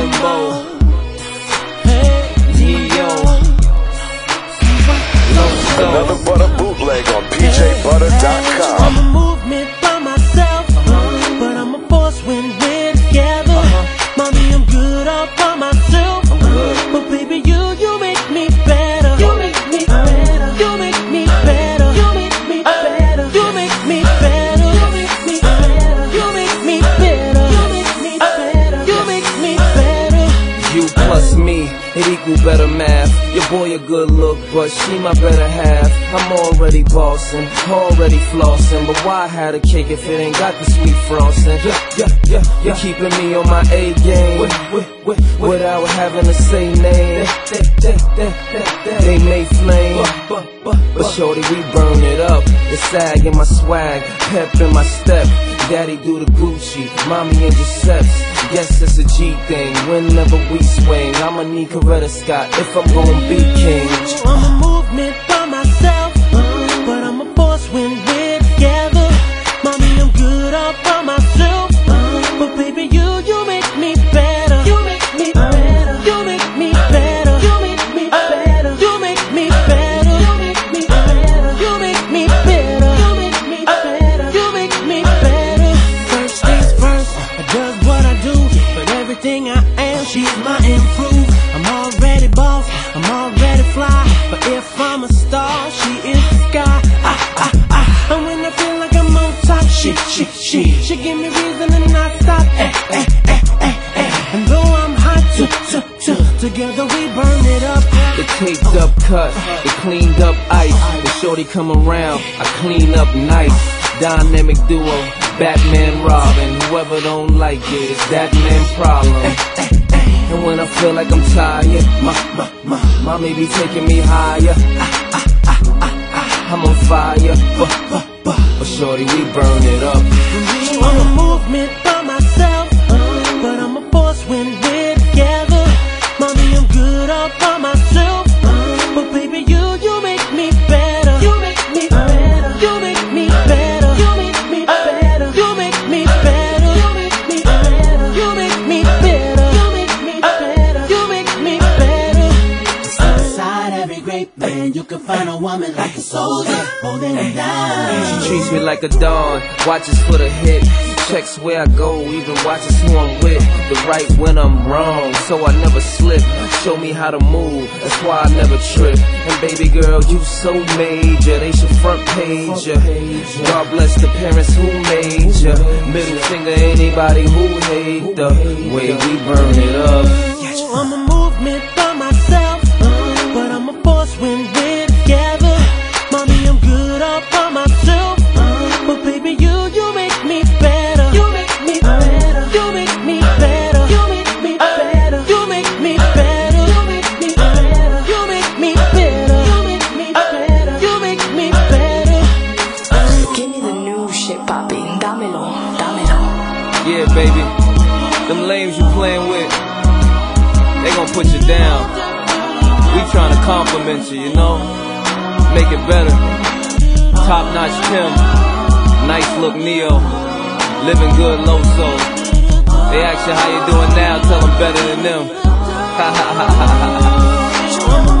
Loso. Another butter bootleg on PJButter.com. plus me, it equal better math. Your boy a good look, but she my better half. I'm already bossing, already flossing, but why have a cake if it ain't got the sweet frosting? Yeah, yeah, yeah, you're keeping me on my A game without having to say name. They may flame, but shorty we burn it up. The sag in my swag, pep in my step. Daddy do the Gucci, mommy in Giuseppe's. Yes, it's a G thing. Whenever we swing, I'ma need Coretta Scott if I'm gonna be king. I'm a movement she, she, she, give me reason to not stop. Eh, eh, eh, eh, eh. And though I'm hot, t, t, t, together we burn it up. The taped up cut, the cleaned up ice. The shorty come around, I clean up nice. Dynamic duo, Batman Robin. Whoever don't like it, it's that man problem. And when I feel like I'm tired, my, my, my, mommy be taking me higher. Ah, ah, shorty, we burn it up. Can find a woman like a soldier, holding it down. She treats me like a dog, watches for the hit. Checks where I go, even watches who I'm with. The right when I'm wrong, so I never slip. Show me how to move, that's why I never trip. And baby girl, you so major, they should front page ya. God bless the parents who made ya. Middle finger anybody who hate the way we burn it up. I'm a Yeah, baby. Them lames you playing with, they gon' put you down. We tryna compliment you, you know? Make it better. Top notch Tim. Nice look Ne-Yo. Living good low Loso. They ask you how you doing now, tell them better than them. I'm a movement